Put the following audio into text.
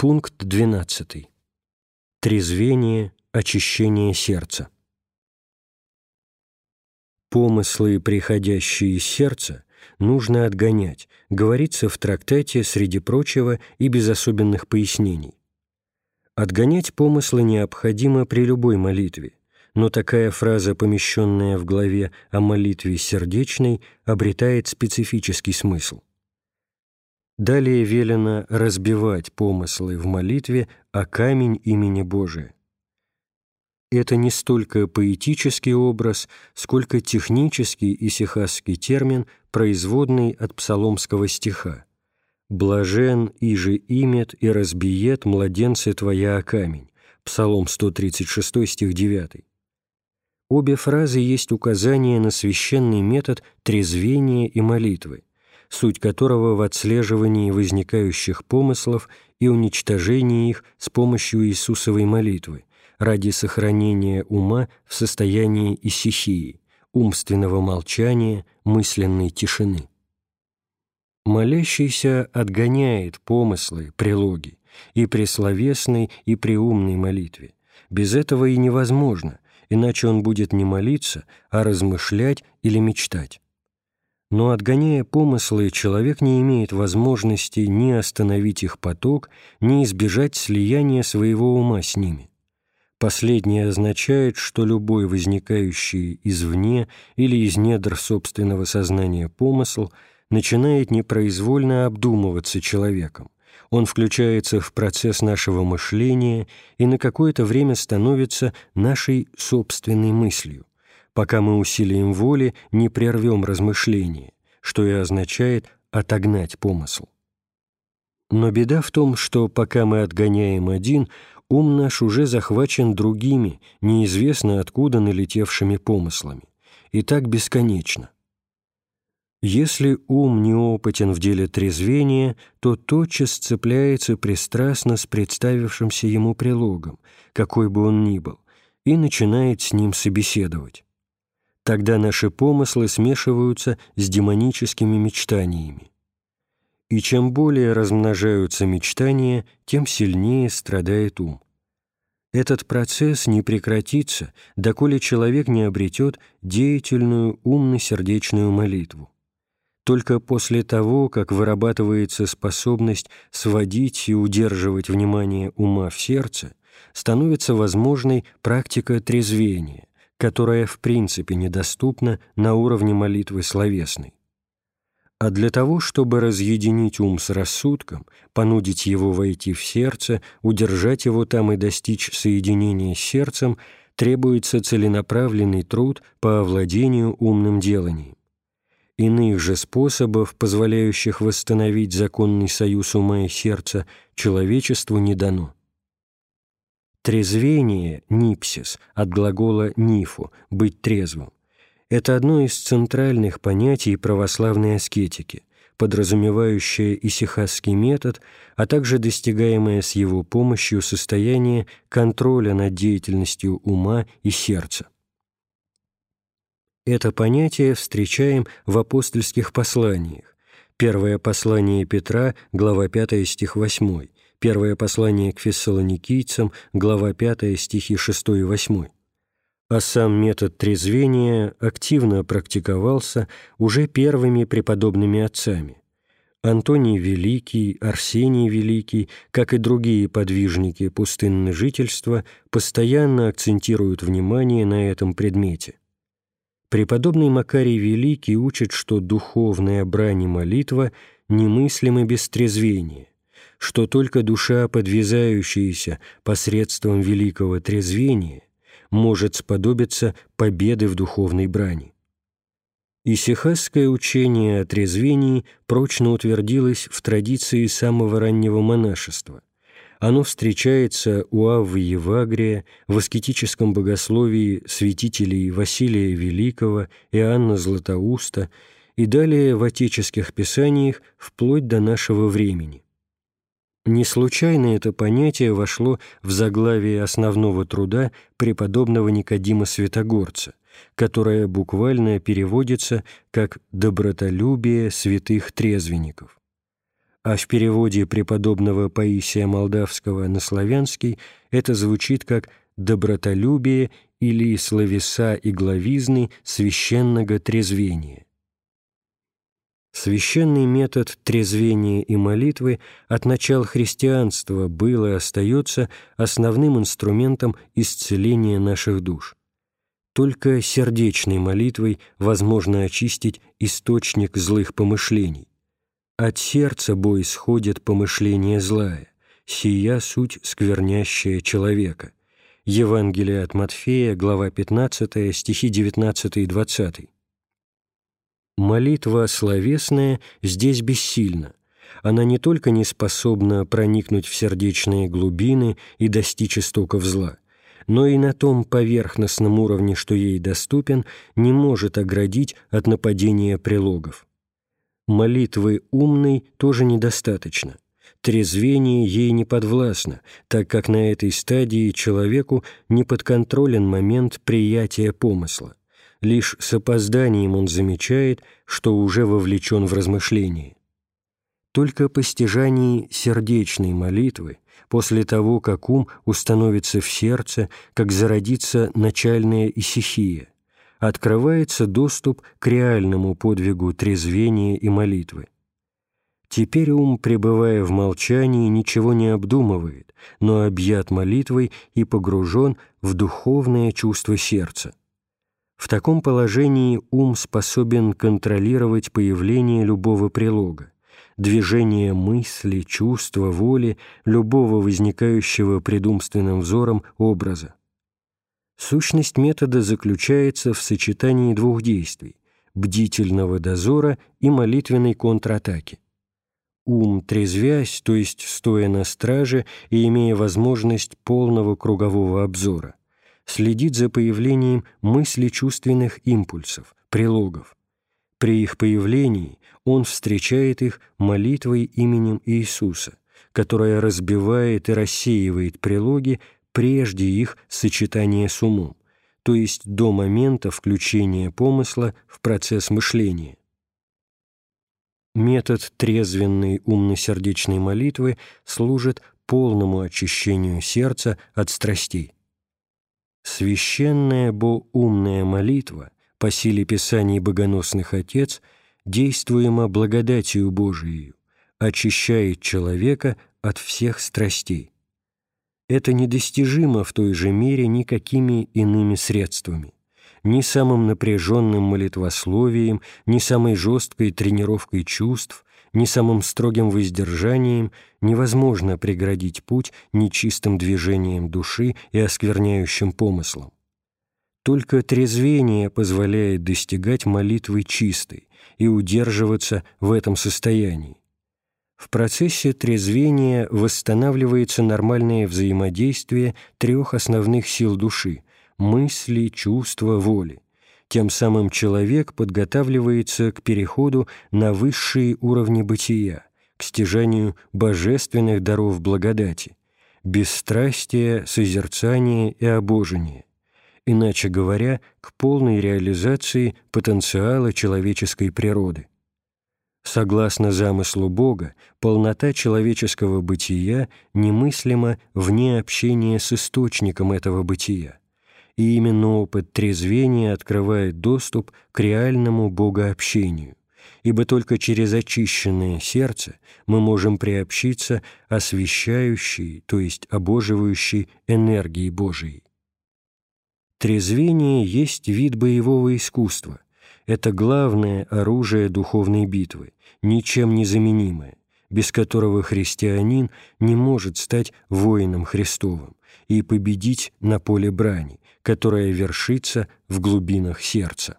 Пункт 12. Трезвение, очищение сердца. Помыслы, приходящие из сердца, нужно отгонять, говорится в трактате, среди прочего, и без особенных пояснений. Отгонять помыслы необходимо при любой молитве, но такая фраза, помещенная в главе о молитве сердечной, обретает специфический смысл. Далее велено разбивать помыслы в молитве о камень имени Божия. Это не столько поэтический образ, сколько технический и сихасский термин, производный от псаломского стиха «Блажен, и же имет и разбиет младенцы твоя о камень» Псалом 136, стих 9. Обе фразы есть указание на священный метод трезвения и молитвы, суть которого в отслеживании возникающих помыслов и уничтожении их с помощью Иисусовой молитвы, ради сохранения ума в состоянии исихии, умственного молчания, мысленной тишины. Молящийся отгоняет помыслы, прилоги, и при словесной, и при умной молитве. Без этого и невозможно, иначе он будет не молиться, а размышлять или мечтать. Но отгоняя помыслы, человек не имеет возможности ни остановить их поток, ни избежать слияния своего ума с ними. Последнее означает, что любой возникающий извне или из недр собственного сознания помысл начинает непроизвольно обдумываться человеком. Он включается в процесс нашего мышления и на какое-то время становится нашей собственной мыслью, пока мы усилием воли не прервем размышления, что и означает отогнать помысл. Но беда в том, что пока мы отгоняем один, ум наш уже захвачен другими, неизвестно откуда налетевшими помыслами, и так бесконечно. Если ум неопытен в деле трезвения, то тотчас цепляется пристрастно с представившимся ему прилогом, какой бы он ни был, и начинает с ним собеседовать. Тогда наши помыслы смешиваются с демоническими мечтаниями и чем более размножаются мечтания, тем сильнее страдает ум. Этот процесс не прекратится, доколе человек не обретет деятельную умно-сердечную молитву. Только после того, как вырабатывается способность сводить и удерживать внимание ума в сердце, становится возможной практика трезвения, которая в принципе недоступна на уровне молитвы словесной. А для того, чтобы разъединить ум с рассудком, понудить его войти в сердце, удержать его там и достичь соединения с сердцем, требуется целенаправленный труд по овладению умным деланием. Иных же способов, позволяющих восстановить законный союз ума и сердца, человечеству не дано. Трезвение – нипсис, от глагола «нифу» – «быть трезвым», это одно из центральных понятий православной аскетики, подразумевающее исихасский метод, а также достигаемое с его помощью состояние контроля над деятельностью ума и сердца. Это понятие встречаем в апостольских посланиях. Первое послание Петра, глава 5, стих 8, первое послание к фессалоникийцам, глава 5, стихи 6 и 8 а сам метод трезвения активно практиковался уже первыми преподобными отцами. Антоний Великий, Арсений Великий, как и другие подвижники пустынного жительства, постоянно акцентируют внимание на этом предмете. Преподобный Макарий Великий учит, что духовная брань и молитва немыслимы без трезвения, что только душа, подвязающаяся посредством великого трезвения, может сподобиться победы в духовной брани. Исихасское учение о трезвении прочно утвердилось в традиции самого раннего монашества. Оно встречается у Аввы Евагрия, в аскетическом богословии святителей Василия Великого, Иоанна Златоуста и далее в отеческих писаниях вплоть до нашего времени. Не случайно это понятие вошло в заглавие основного труда преподобного Никодима Святогорца, которое буквально переводится как «добротолюбие святых трезвенников». а в переводе преподобного Паисия Молдавского на славянский это звучит как «добротолюбие» или «словеса и главизны священного трезвения». Священный метод трезвения и молитвы от начала христианства был и остается основным инструментом исцеления наших душ. Только сердечной молитвой возможно очистить источник злых помышлений. От сердца бой исходит помышление злая, сия суть сквернящая человека. Евангелие от Матфея, глава 15, стихи 19 и 20. Молитва словесная здесь бессильна. Она не только не способна проникнуть в сердечные глубины и достичь истоков зла, но и на том поверхностном уровне, что ей доступен, не может оградить от нападения прилогов. Молитвы умной тоже недостаточно. Трезвение ей не подвластно, так как на этой стадии человеку не подконтролен момент приятия помысла лишь с опозданием он замечает, что уже вовлечен в размышление. Только по стяжании сердечной молитвы, после того, как ум установится в сердце, как зародится начальная исихия, открывается доступ к реальному подвигу трезвения и молитвы. Теперь ум, пребывая в молчании, ничего не обдумывает, но объят молитвой и погружен в духовное чувство сердца. В таком положении ум способен контролировать появление любого прилога, движение мысли, чувства, воли, любого возникающего предумственным взором образа. Сущность метода заключается в сочетании двух действий – бдительного дозора и молитвенной контратаки. Ум, трезвясь, то есть стоя на страже и имея возможность полного кругового обзора, следит за появлением мысли-чувственных импульсов, прилогов. При их появлении он встречает их молитвой именем Иисуса, которая разбивает и рассеивает прилоги прежде их сочетания с умом, то есть до момента включения помысла в процесс мышления. Метод трезвенной умно-сердечной молитвы служит полному очищению сердца от страстей. Священная бо умная молитва по силе Писаний богоносных отец действуема благодатью Божией, очищает человека от всех страстей. Это недостижимо в той же мере никакими иными средствами, ни самым напряженным молитвословием, ни самой жесткой тренировкой чувств, ни самым строгим воздержанием невозможно преградить путь нечистым движением души и оскверняющим помыслом. Только трезвение позволяет достигать молитвы чистой и удерживаться в этом состоянии. В процессе трезвения восстанавливается нормальное взаимодействие трех основных сил души – мысли, чувства, воли – тем самым человек подготавливается к переходу на высшие уровни бытия, к стяжанию божественных даров благодати, бесстрастия, созерцания и обожения, иначе говоря, к полной реализации потенциала человеческой природы. Согласно замыслу Бога, полнота человеческого бытия немыслима вне общения с источником этого бытия и именно опыт трезвения открывает доступ к реальному богообщению, ибо только через очищенное сердце мы можем приобщиться освящающей, то есть обоживающей энергии Божией. Трезвение есть вид боевого искусства. Это главное оружие духовной битвы, ничем не заменимое, без которого христианин не может стать воином Христовым и победить на поле брани, которая вершится в глубинах сердца.